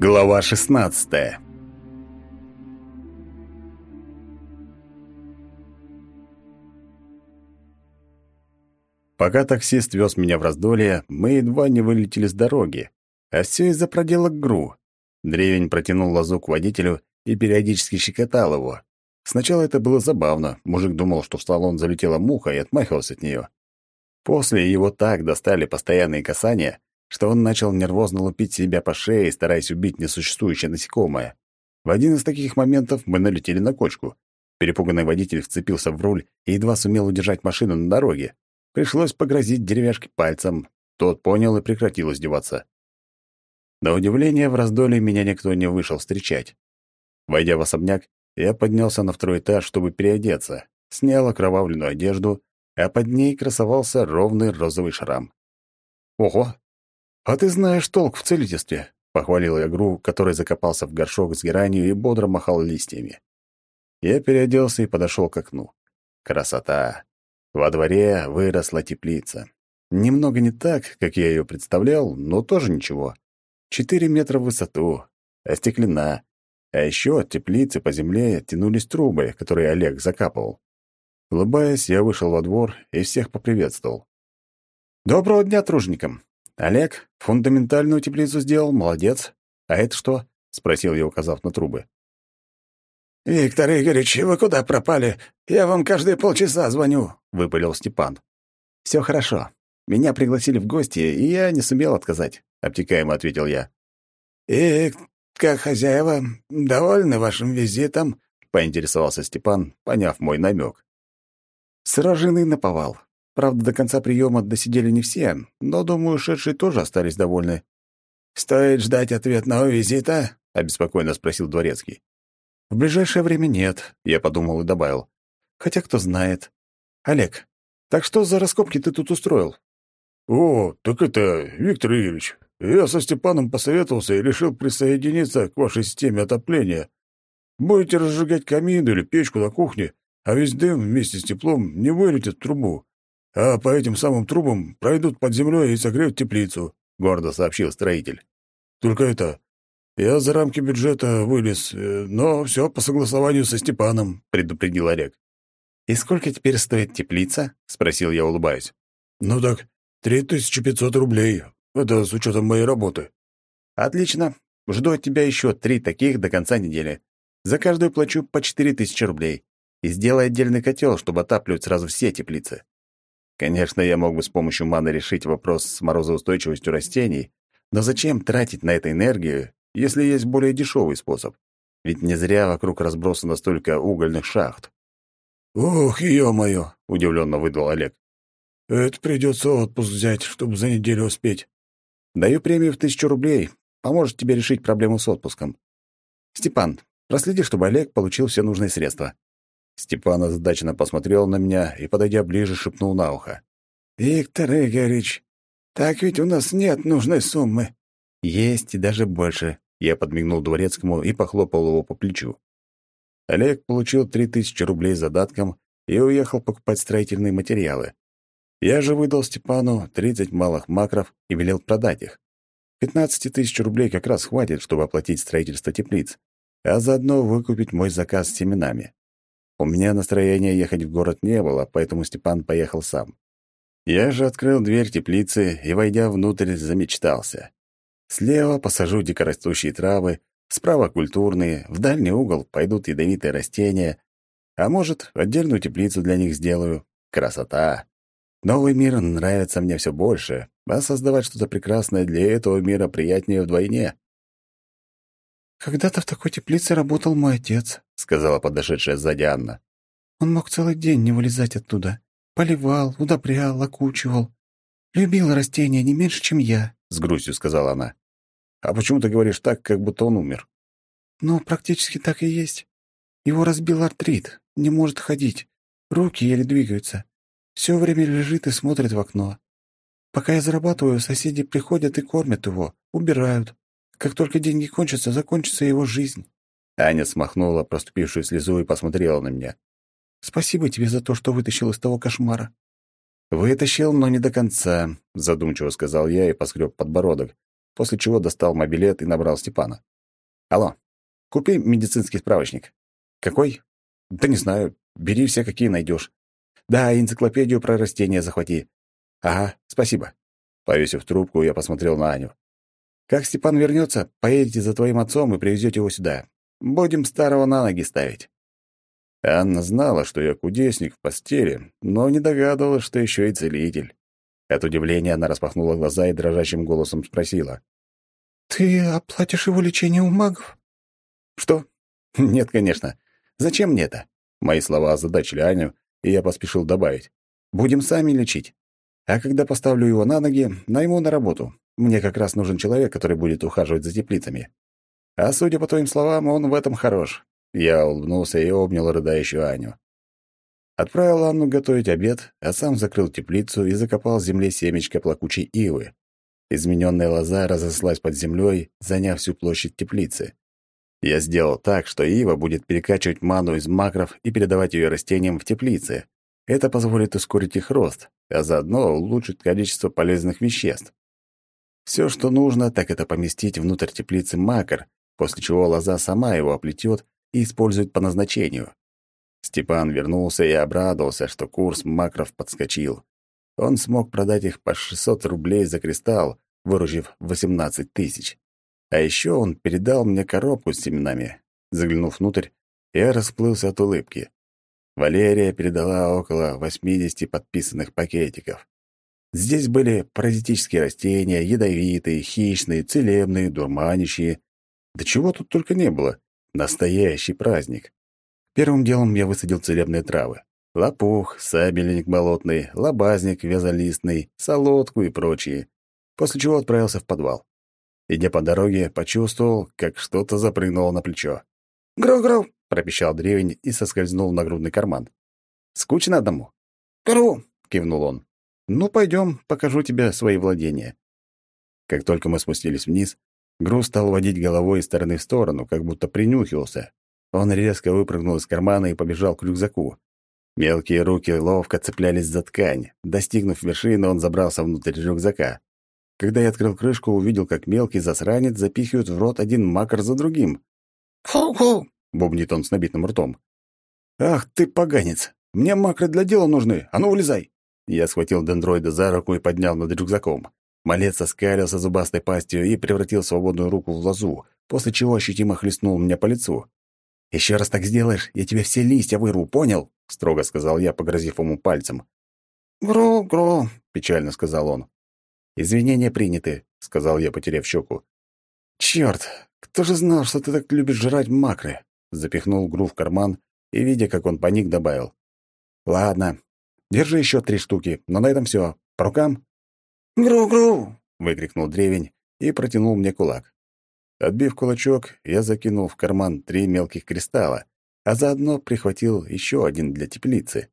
Глава 16. Пока таксист вез меня в раздолье, мы едва не вылетели с дороги. А все из-за проделок ГРУ. Древень протянул лазу к водителю и периодически щекотал его. Сначала это было забавно. Мужик думал, что в салон залетела муха и отмахивался от нее. После его так достали постоянные касания, что он начал нервозно лупить себя по шее, стараясь убить несуществующее насекомое. В один из таких моментов мы налетели на кочку. Перепуганный водитель вцепился в руль и едва сумел удержать машину на дороге. Пришлось погрозить деревяшке пальцем. Тот понял и прекратил издеваться. На удивление, в раздолье меня никто не вышел встречать. Войдя в особняк, я поднялся на второй этаж, чтобы переодеться, снял окровавленную одежду, а под ней красовался ровный розовый шрам. Ого, «А ты знаешь толк в целительстве», — похвалил я Гру, который закопался в горшок с геранью и бодро махал листьями. Я переоделся и подошел к окну. Красота! Во дворе выросла теплица. Немного не так, как я ее представлял, но тоже ничего. Четыре метра в высоту, остеклена. А еще от теплицы по земле тянулись трубы, которые Олег закапывал. Улыбаясь, я вышел во двор и всех поприветствовал. «Доброго дня тружникам! «Олег, фундаментальную теплицу сделал, молодец. А это что?» — спросил я, указав на трубы. «Виктор Игоревич, вы куда пропали? Я вам каждые полчаса звоню», — выпалил Степан. «Все хорошо. Меня пригласили в гости, и я не сумел отказать», — обтекаемо ответил я. «И как хозяева довольны вашим визитом?» — поинтересовался Степан, поняв мой намек. «Сражены наповал. Правда, до конца приема досидели не все, но, думаю, шедшие тоже остались довольны. «Стоит ждать ответного визита?» — обеспокоенно спросил Дворецкий. «В ближайшее время нет», — я подумал и добавил. «Хотя кто знает. Олег, так что за раскопки ты тут устроил?» «О, так это, Виктор Игоревич, я со Степаном посоветовался и решил присоединиться к вашей системе отопления. Будете разжигать камин или печку на кухне, а весь дым вместе с теплом не вылетит в трубу а по этим самым трубам пройдут под землей и согреют теплицу», — гордо сообщил строитель. «Только это... Я за рамки бюджета вылез, э, но все по согласованию со Степаном», — предупредил Олег. «И сколько теперь стоит теплица?» — спросил я, улыбаясь. «Ну так, три тысячи пятьсот рублей. Это с учетом моей работы». «Отлично. Жду от тебя еще три таких до конца недели. За каждую плачу по четыре тысячи рублей. И сделай отдельный котел, чтобы отапливать сразу все теплицы. Конечно, я мог бы с помощью маны решить вопрос с морозоустойчивостью растений, но зачем тратить на это энергию, если есть более дешевый способ? Ведь не зря вокруг разбросано столько угольных шахт. «Ох, ё-моё!» — удивленно выдал Олег. «Это придется отпуск взять, чтобы за неделю успеть». «Даю премию в тысячу рублей. Поможет тебе решить проблему с отпуском. Степан, проследи, чтобы Олег получил все нужные средства. Степан озадаченно посмотрел на меня и, подойдя ближе, шепнул на ухо. «Виктор Игоревич, так ведь у нас нет нужной суммы». «Есть и даже больше», — я подмигнул дворецкому и похлопал его по плечу. Олег получил три тысячи рублей задатком и уехал покупать строительные материалы. Я же выдал Степану тридцать малых макров и велел продать их. Пятнадцати тысяч рублей как раз хватит, чтобы оплатить строительство теплиц, а заодно выкупить мой заказ с семенами. У меня настроения ехать в город не было, поэтому Степан поехал сам. Я же открыл дверь теплицы и, войдя внутрь, замечтался. Слева посажу дикорастущие травы, справа культурные, в дальний угол пойдут ядовитые растения, а может, отдельную теплицу для них сделаю. Красота! Новый мир нравится мне все больше, а создавать что-то прекрасное для этого мира приятнее вдвойне. «Когда-то в такой теплице работал мой отец», — сказала подошедшая сзади Анна. «Он мог целый день не вылезать оттуда. Поливал, удобрял, окучивал. Любил растения не меньше, чем я», — с грустью сказала она. «А почему ты говоришь так, как будто он умер?» «Ну, практически так и есть. Его разбил артрит, не может ходить. Руки еле двигаются. Все время лежит и смотрит в окно. Пока я зарабатываю, соседи приходят и кормят его, убирают. Как только деньги кончатся, закончится его жизнь». Аня смахнула проступившую слезу и посмотрела на меня. «Спасибо тебе за то, что вытащил из того кошмара». «Вытащил, но не до конца», — задумчиво сказал я и поскреб подбородок, после чего достал мобилет и набрал Степана. Алло, купи медицинский справочник. Какой? Да не знаю. Бери все, какие найдешь. Да, энциклопедию про растения захвати. Ага, спасибо. Повесив трубку, я посмотрел на Аню. Как Степан вернется, поедете за твоим отцом и привезете его сюда. Будем старого на ноги ставить. Анна знала, что я кудесник в постели, но не догадывалась, что еще и целитель. От удивления она распахнула глаза и дрожащим голосом спросила. «Ты оплатишь его лечение у магов?» «Что? Нет, конечно. Зачем мне это?» Мои слова озадачили Аню, и я поспешил добавить. «Будем сами лечить. А когда поставлю его на ноги, найму на работу. Мне как раз нужен человек, который будет ухаживать за теплицами. А судя по твоим словам, он в этом хорош». Я улыбнулся и обнял рыдающую Аню. Отправил Анну готовить обед, а сам закрыл теплицу и закопал в земле семечко плакучей ивы. Измененная лоза разослась под землей, заняв всю площадь теплицы. Я сделал так, что ива будет перекачивать ману из макров и передавать ее растениям в теплице. Это позволит ускорить их рост, а заодно улучшить количество полезных веществ. Все, что нужно, так это поместить внутрь теплицы макар, после чего лоза сама его оплетет и использует по назначению. Степан вернулся и обрадовался, что курс макров подскочил. Он смог продать их по 600 рублей за кристалл, выручив 18 тысяч. А еще он передал мне коробку с семенами. Заглянув внутрь, я расплылся от улыбки. Валерия передала около 80 подписанных пакетиков. Здесь были паразитические растения, ядовитые, хищные, целебные, дурманящие. Да чего тут только не было. Настоящий праздник. Первым делом я высадил целебные травы. Лопух, сабельник болотный, лобазник вязолистный, солодку и прочие. После чего отправился в подвал. Идя по дороге, почувствовал, как что-то запрыгнуло на плечо. «Гру-гру!» — пропищал древень и соскользнул в нагрудный карман. «Скучно одному?» «Гру!» — кивнул он. «Ну, пойдем, покажу тебе свои владения». Как только мы спустились вниз, Груз стал водить головой из стороны в сторону, как будто принюхивался. Он резко выпрыгнул из кармана и побежал к рюкзаку. Мелкие руки ловко цеплялись за ткань. Достигнув вершины, он забрался внутрь рюкзака. Когда я открыл крышку, увидел, как мелкий засранец запихивает в рот один макар за другим. «Ху-ху!» — бубнит он с набитым ртом. «Ах ты, поганец! Мне макры для дела нужны! А ну, вылезай!» Я схватил дендроида за руку и поднял над рюкзаком. Малец оскалился зубастой пастью и превратил свободную руку в лозу, после чего ощутимо хлестнул меня по лицу. «Еще раз так сделаешь, я тебе все листья вырву, понял?» — строго сказал я, погрозив ему пальцем. «Гро-гро», — печально сказал он. «Извинения приняты», — сказал я, потеряв щеку. «Чёрт, кто же знал, что ты так любишь жрать макры?» Запихнул Гру в карман и, видя, как он паник, добавил. «Ладно, держи еще три штуки, но на этом все. По рукам?» «Гру-гру!» — выкрикнул древень и протянул мне кулак. Отбив кулачок, я закинул в карман три мелких кристалла, а заодно прихватил еще один для теплицы.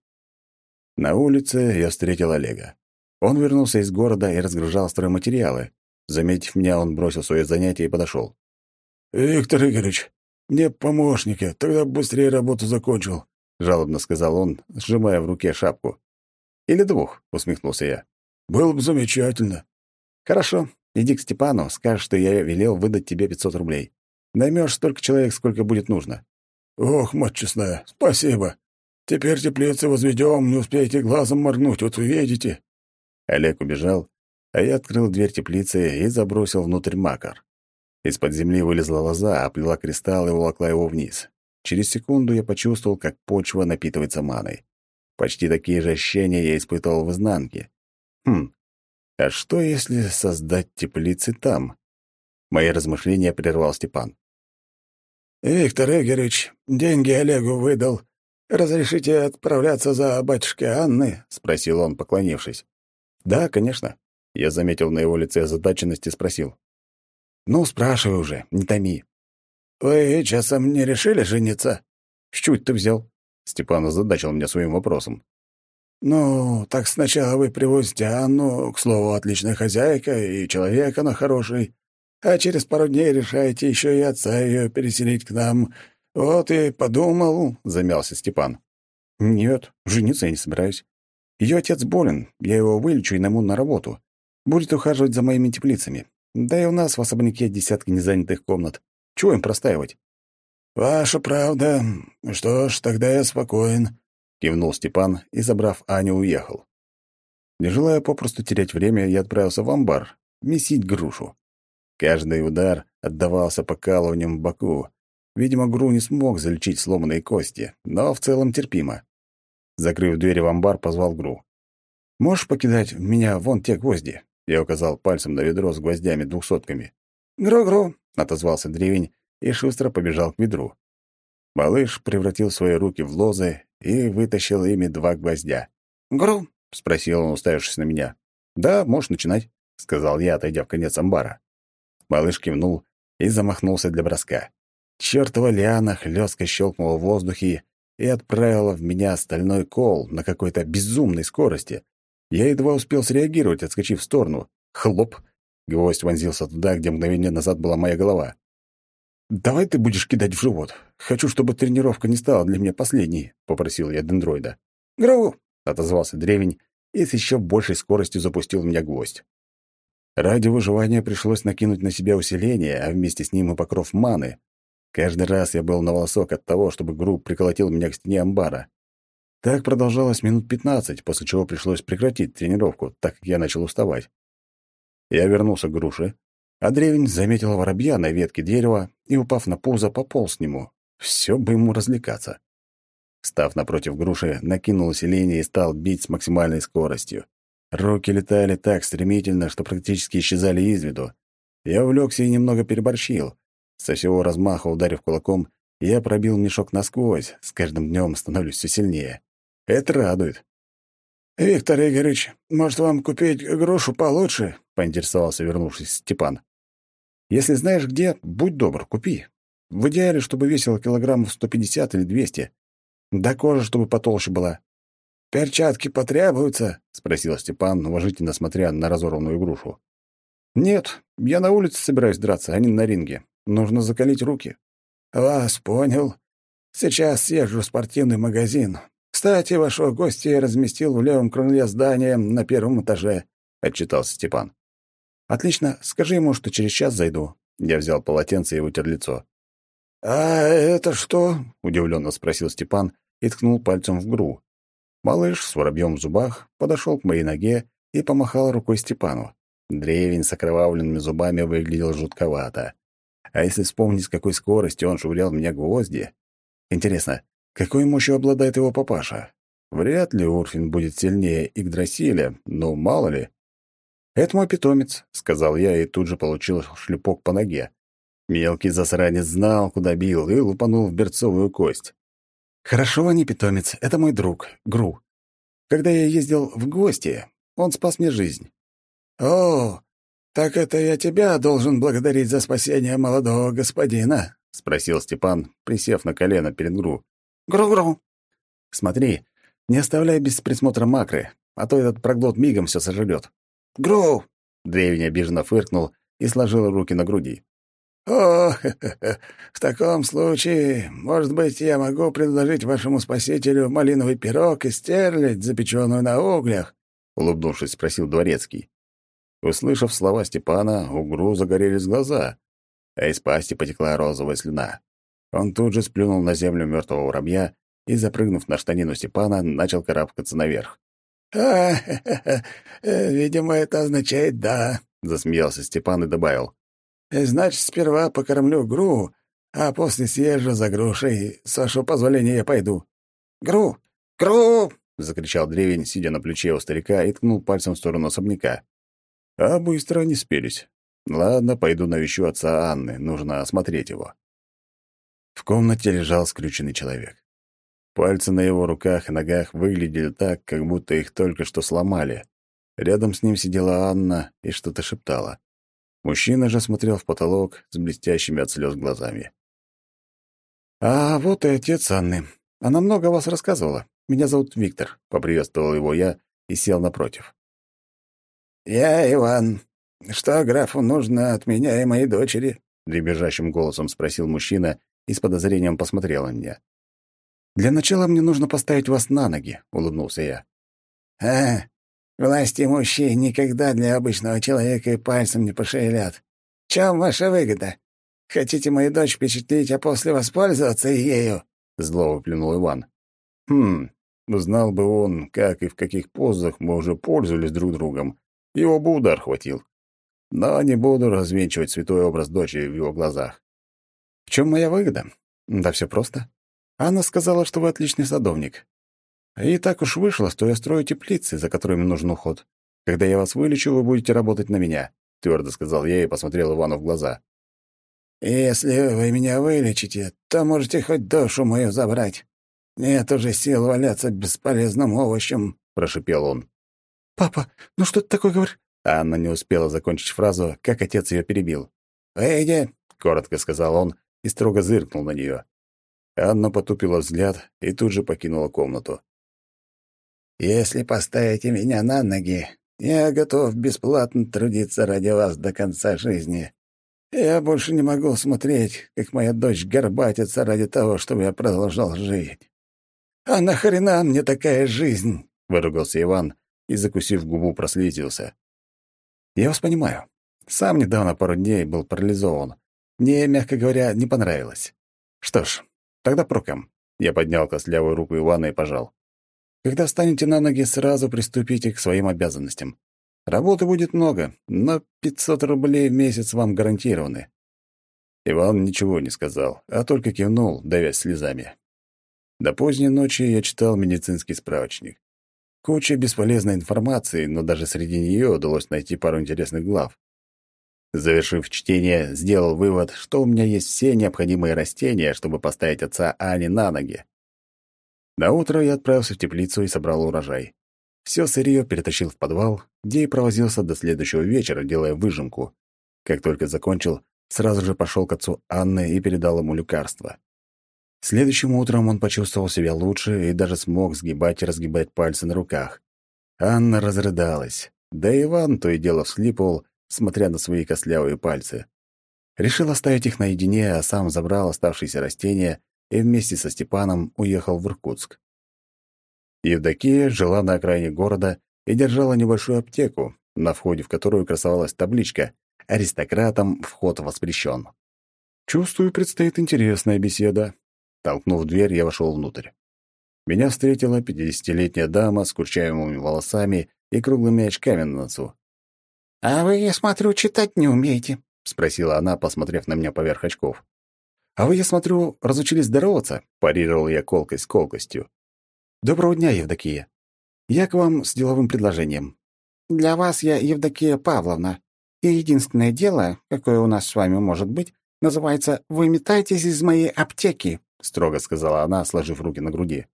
На улице я встретил Олега. Он вернулся из города и разгружал стройматериалы. Заметив меня, он бросил свое занятие и подошел. «Виктор Игоревич, мне помощники, тогда быстрее работу закончил», — жалобно сказал он, сжимая в руке шапку. «Или двух», — усмехнулся я. «Было бы замечательно». «Хорошо, иди к Степану, скажешь, что я велел выдать тебе 500 рублей. Наймешь столько человек, сколько будет нужно». «Ох, мать честная, спасибо. Теперь теплицы возведем, не успеете глазом моргнуть, вот увидите». Олег убежал, а я открыл дверь теплицы и забросил внутрь макар. Из-под земли вылезла лоза, оплела кристалл и волокла его вниз. Через секунду я почувствовал, как почва напитывается маной. Почти такие же ощущения я испытывал в изнанке. Хм, а что, если создать теплицы там? Мои размышления прервал Степан. «Виктор Игоревич, деньги Олегу выдал. Разрешите отправляться за батюшкой Анны?» — спросил он, поклонившись. «Да, конечно». Я заметил на его лице озадаченность и спросил. «Ну, спрашивай уже, не томи». «Вы часом не решили жениться?» «С чуть ты взял?» Степан озадачил меня своим вопросом. «Ну, так сначала вы привозите Анну, к слову, отличная хозяйка, и человек она хороший, а через пару дней решаете еще и отца ее переселить к нам. Вот и подумал», — замялся Степан. «Нет, жениться я не собираюсь. Ее отец болен, я его вылечу и найму на работу. Будет ухаживать за моими теплицами. Да и у нас в особняке десятки незанятых комнат. Чего им простаивать? «Ваша правда. Что ж, тогда я спокоен», — кивнул Степан и, забрав Аню, уехал. Не желая попросту терять время, я отправился в амбар, месить грушу. Каждый удар отдавался покалыванием в боку. Видимо, Гру не смог залечить сломанные кости, но в целом терпимо. Закрыв дверь в амбар, позвал Гру. «Можешь покидать в меня вон те гвозди?» Я указал пальцем на ведро с гвоздями двухсотками. «Гру-гру», — отозвался древень и шустро побежал к ведру. Малыш превратил свои руки в лозы и вытащил ими два гвоздя. «Гру?» — спросил он, уставившись на меня. «Да, можешь начинать», — сказал я, отойдя в конец амбара. Малыш кивнул и замахнулся для броска. Чёртова лиана хлёстко щелкнула в воздухе и отправила в меня стальной кол на какой-то безумной скорости. Я едва успел среагировать, отскочив в сторону. Хлоп! Гвоздь вонзился туда, где мгновение назад была моя голова. «Давай ты будешь кидать в живот. Хочу, чтобы тренировка не стала для меня последней», — попросил я дендроида. «Гроу!» — отозвался древень и с еще большей скоростью запустил меня гвоздь. Ради выживания пришлось накинуть на себя усиление, а вместе с ним и покров маны. Каждый раз я был на волосок от того, чтобы Гру приколотил меня к стене амбара. Так продолжалось минут пятнадцать, после чего пришлось прекратить тренировку, так как я начал уставать. Я вернулся к груше, а древень заметил воробья на ветке дерева и, упав на пузо, пополз к нему. Все бы ему развлекаться. Став напротив груши, накинул усиление и стал бить с максимальной скоростью. Руки летали так стремительно, что практически исчезали из виду. Я увлекся и немного переборщил. Со всего размаха, ударив кулаком, я пробил мешок насквозь, с каждым днем становлюсь все сильнее. Это радует. «Виктор Игоревич, может, вам купить грушу получше?» — поинтересовался вернувшись Степан. «Если знаешь где, будь добр, купи. В идеале, чтобы весило килограммов 150 или 200. Да кожа, чтобы потолще была». «Перчатки потребуются?» — спросил Степан, уважительно смотря на разорванную грушу. «Нет, я на улице собираюсь драться, а не на ринге. Нужно закалить руки». «Вас понял. Сейчас съезжу в спортивный магазин. Кстати, вашего гостя я разместил в левом крыле здания на первом этаже», — отчитался Степан. «Отлично. Скажи ему, что через час зайду». Я взял полотенце и вытер лицо. «А это что?» — удивленно спросил Степан и ткнул пальцем в гру. Малыш с воробьем в зубах подошел к моей ноге и помахал рукой Степану. Древень с окровавленными зубами выглядел жутковато. А если вспомнить, с какой скоростью он швырял меня гвозди... Интересно, какой мощью обладает его папаша? Вряд ли Урфин будет сильнее Игдрасиля, но мало ли. «Это мой питомец», — сказал я и тут же получил шлепок по ноге. Мелкий засранец знал, куда бил, и лупанул в берцовую кость. «Хорошо, не питомец, это мой друг, Гру. Когда я ездил в гости, он спас мне жизнь». «О, так это я тебя должен благодарить за спасение молодого господина?» — спросил Степан, присев на колено перед Гру. Гру-гру. Смотри, не оставляй без присмотра макры, а то этот проглот мигом все сожрет. Гру. Древень обиженно фыркнул и сложил руки на груди. «О, в таком случае, может быть, я могу предложить вашему спасителю малиновый пирог и стерлядь, запеченную на углях?» — улыбнувшись, спросил Дворецкий. Услышав слова Степана, у Гру загорелись глаза, а из пасти потекла розовая слюна. Он тут же сплюнул на землю мертвого воробья и, запрыгнув на штанину Степана, начал карабкаться наверх. «А, видимо, это означает «да», — засмеялся Степан и добавил. «Значит, сперва покормлю Гру, а после съезжу за грушей. С вашего позволения я пойду». «Гру! Гру!» — закричал древень, сидя на плече у старика и ткнул пальцем в сторону особняка. А быстро они спелись. Ладно, пойду навещу отца Анны, нужно осмотреть его. В комнате лежал скрюченный человек. Пальцы на его руках и ногах выглядели так, как будто их только что сломали. Рядом с ним сидела Анна и что-то шептала. Мужчина же смотрел в потолок с блестящими от слез глазами. «А вот и отец Анны. Она много о вас рассказывала. Меня зовут Виктор», — поприветствовал его я и сел напротив. «Я Иван. Что графу нужно от меня и моей дочери?» — дребезжащим голосом спросил мужчина и с подозрением посмотрел на меня. «Для начала мне нужно поставить вас на ноги», — улыбнулся я. «А, власти мужчин никогда для обычного человека и пальцем не пошевелят. В чем ваша выгода?» Хотите мою дочь впечатлить, а после воспользоваться ею?» — зло выплюнул Иван. «Хм, знал бы он, как и в каких позах мы уже пользовались друг другом, его бы удар хватил. Но не буду развенчивать святой образ дочери в его глазах. В чем моя выгода? Да все просто. Анна сказала, что вы отличный садовник. И так уж вышло, что я строю теплицы, за которыми нужен уход. Когда я вас вылечу, вы будете работать на меня, твердо сказал я и посмотрел Ивану в глаза. Если вы меня вылечите, то можете хоть душу мою забрать. Нет уже сил валяться бесполезным овощем, прошипел он. Папа, ну что ты такое говоришь? Анна не успела закончить фразу, как отец ее перебил. «Выйди», — коротко сказал он и строго зыркнул на нее. Анна потупила взгляд и тут же покинула комнату. «Если поставите меня на ноги, я готов бесплатно трудиться ради вас до конца жизни. Я больше не могу смотреть, как моя дочь горбатится ради того, чтобы я продолжал жить. А нахрена мне такая жизнь?» — выругался Иван и, закусив губу, прослезился. Я вас понимаю. Сам недавно пару дней был парализован. Мне, мягко говоря, не понравилось. Что ж, тогда проком. Я поднял костлявую руку Ивана и пожал. Когда встанете на ноги, сразу приступите к своим обязанностям. Работы будет много, но 500 рублей в месяц вам гарантированы. Иван ничего не сказал, а только кивнул, давясь слезами. До поздней ночи я читал медицинский справочник. Куча бесполезной информации, но даже среди нее удалось найти пару интересных глав. Завершив чтение, сделал вывод, что у меня есть все необходимые растения, чтобы поставить отца Ани на ноги. На утро я отправился в теплицу и собрал урожай. Все сырье перетащил в подвал, где и провозился до следующего вечера, делая выжимку. Как только закончил, сразу же пошел к отцу Анны и передал ему лекарство. Следующим утром он почувствовал себя лучше и даже смог сгибать и разгибать пальцы на руках. Анна разрыдалась. Да и Иван то и дело всхлипывал, смотря на свои костлявые пальцы. Решил оставить их наедине, а сам забрал оставшиеся растения и вместе со Степаном уехал в Иркутск. Евдокия жила на окраине города и держала небольшую аптеку, на входе в которую красовалась табличка «Аристократам вход воспрещен». «Чувствую, предстоит интересная беседа», Толкнув дверь, я вошел внутрь. Меня встретила пятидесятилетняя дама с курчавыми волосами и круглыми очками на носу. «А вы, я смотрю, читать не умеете», — спросила она, посмотрев на меня поверх очков. «А вы, я смотрю, разучились здороваться?» — парировал я колкость колкостью. «Доброго дня, Евдокия. Я к вам с деловым предложением». «Для вас я Евдокия Павловна, и единственное дело, какое у нас с вами может быть, называется «Вы метаетесь из моей аптеки» строго сказала она, сложив руки на груди.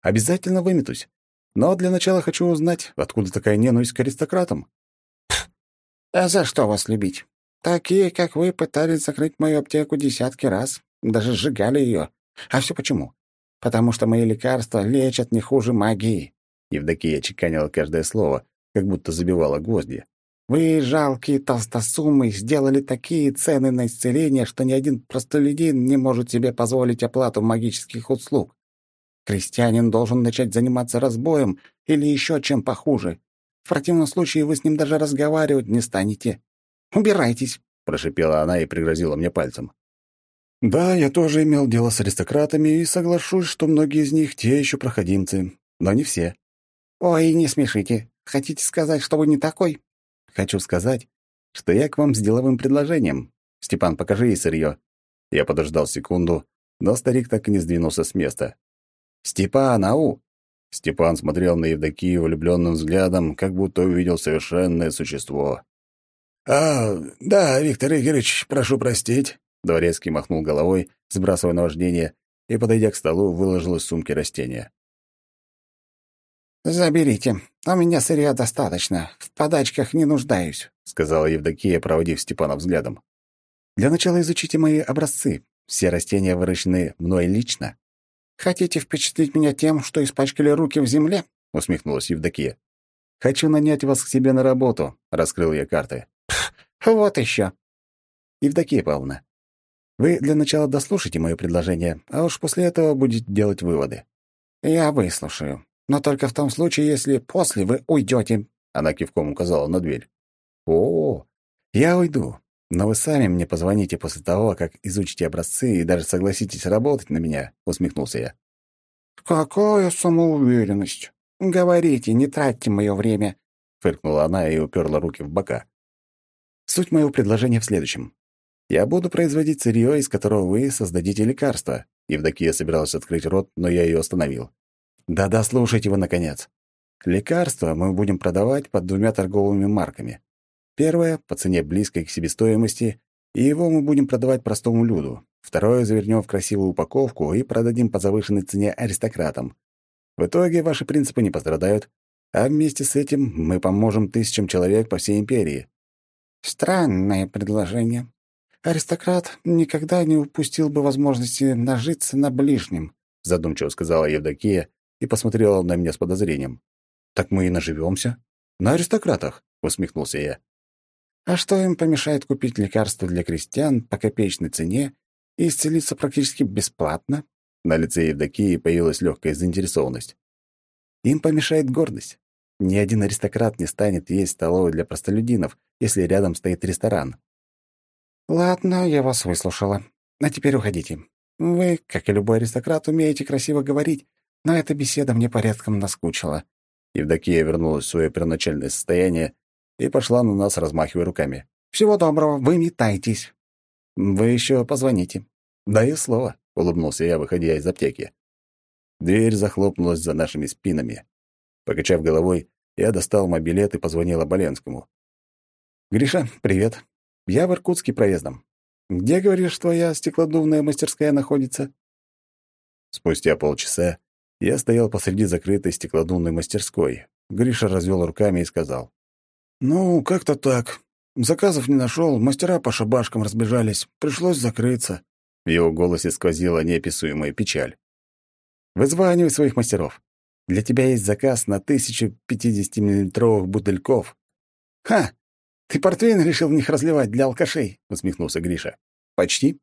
Обязательно выметусь. Но для начала хочу узнать, откуда такая ненависть к аристократам. А за что вас любить? Такие, как вы, пытались закрыть мою аптеку десятки раз, даже сжигали ее. А все почему? Потому что мои лекарства лечат не хуже магии. Евдокия чеканила каждое слово, как будто забивала гвозди. Вы, жалкие толстосумы, сделали такие цены на исцеление, что ни один простолюдин не может себе позволить оплату магических услуг. Крестьянин должен начать заниматься разбоем или еще чем похуже. В противном случае вы с ним даже разговаривать не станете. Убирайтесь, прошипела она и пригрозила мне пальцем. Да, я тоже имел дело с аристократами и соглашусь, что многие из них те еще проходимцы, но не все. Ой, не смешите. Хотите сказать, что вы не такой? Хочу сказать, что я к вам с деловым предложением. Степан, покажи ей сырье. Я подождал секунду, но старик так и не сдвинулся с места. «Степан, ау!» Степан смотрел на Евдокию влюбленным взглядом, как будто увидел совершенное существо. «А, да, Виктор Игоревич, прошу простить». Дворецкий махнул головой, сбрасывая наваждение, и, подойдя к столу, выложил из сумки растения. «Заберите. У меня сырья достаточно. В подачках не нуждаюсь», — сказала Евдокия, проводив Степана взглядом. «Для начала изучите мои образцы. Все растения выращены мной лично». «Хотите впечатлить меня тем, что испачкали руки в земле?» — усмехнулась Евдокия. «Хочу нанять вас к себе на работу», — раскрыл я карты. «Вот еще». «Евдокия Павловна, вы для начала дослушайте мое предложение, а уж после этого будете делать выводы». «Я выслушаю», но только в том случае, если после вы уйдете. Она кивком указала на дверь. О, я уйду. Но вы сами мне позвоните после того, как изучите образцы и даже согласитесь работать на меня», — усмехнулся я. «Какая самоуверенность! Говорите, не тратьте мое время!» — фыркнула она и уперла руки в бока. «Суть моего предложения в следующем. Я буду производить сырье, из которого вы создадите лекарство». Евдокия собиралась открыть рот, но я ее остановил. «Да-да, слушайте вы, наконец. Лекарство мы будем продавать под двумя торговыми марками. Первое — по цене близкой к себестоимости, и его мы будем продавать простому люду. Второе завернем в красивую упаковку и продадим по завышенной цене аристократам. В итоге ваши принципы не пострадают, а вместе с этим мы поможем тысячам человек по всей империи. Странное предложение. Аристократ никогда не упустил бы возможности нажиться на ближнем, задумчиво сказала Евдокия и посмотрела на меня с подозрением. Так мы и наживемся на аристократах, усмехнулся я. А что им помешает купить лекарства для крестьян по копеечной цене и исцелиться практически бесплатно? На лице Евдокии появилась легкая заинтересованность. Им помешает гордость. Ни один аристократ не станет есть столовой для простолюдинов, если рядом стоит ресторан. Ладно, я вас выслушала. А теперь уходите. Вы, как и любой аристократ, умеете красиво говорить, но эта беседа мне порядком наскучила. Евдокия вернулась в свое первоначальное состояние и пошла на нас, размахивая руками. «Всего доброго, вы метайтесь». «Вы еще позвоните». «Даю слово», — улыбнулся я, выходя из аптеки. Дверь захлопнулась за нашими спинами. Покачав головой, я достал мобилет и позвонил Оболенскому. «Гриша, привет. Я в Иркутске проездом. Где, говоришь, твоя стеклодувная мастерская находится?» Спустя полчаса я стоял посреди закрытой стеклодувной мастерской. Гриша развел руками и сказал. «Ну, как-то так. Заказов не нашел, мастера по шабашкам разбежались. Пришлось закрыться». В его голосе сквозила неописуемая печаль. «Вызванивай своих мастеров. Для тебя есть заказ на тысячу 50-миллилитровых бутыльков». «Ха! Ты портвейн решил в них разливать для алкашей?» — усмехнулся Гриша. «Почти».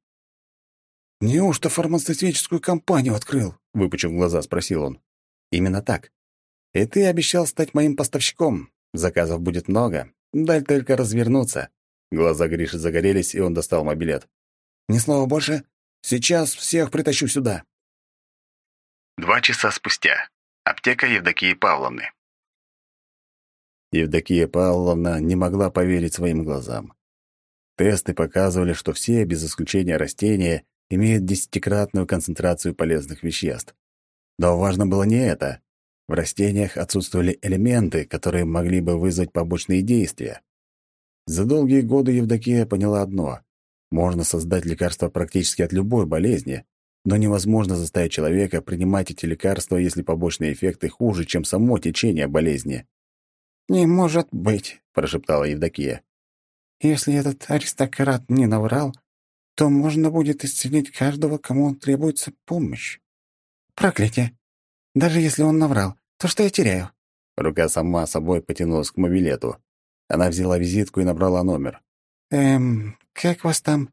«Неужто фармацевтическую компанию открыл?» — выпучив глаза, спросил он. «Именно так. И ты обещал стать моим поставщиком. Заказов будет много. Дай только развернуться». Глаза Гриши загорелись, и он достал мобилет. «Ни слова больше. Сейчас всех притащу сюда». Два часа спустя. Аптека Евдокии Павловны. Евдокия Павловна не могла поверить своим глазам. Тесты показывали, что все, без исключения растения, имеют десятикратную концентрацию полезных веществ. Но важно было не это. В растениях отсутствовали элементы, которые могли бы вызвать побочные действия. За долгие годы Евдокия поняла одно — можно создать лекарство практически от любой болезни, но невозможно заставить человека принимать эти лекарства, если побочные эффекты хуже, чем само течение болезни. «Не может быть», — прошептала Евдокия. «Если этот аристократ не наврал, то можно будет исцелить каждого, кому требуется помощь. Проклятие! Даже если он наврал, то что я теряю?» Рука сама собой потянулась к мобилету. Она взяла визитку и набрала номер. «Эм, как вас там?»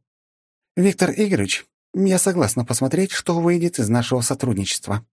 «Виктор Игоревич, я согласна посмотреть, что выйдет из нашего сотрудничества».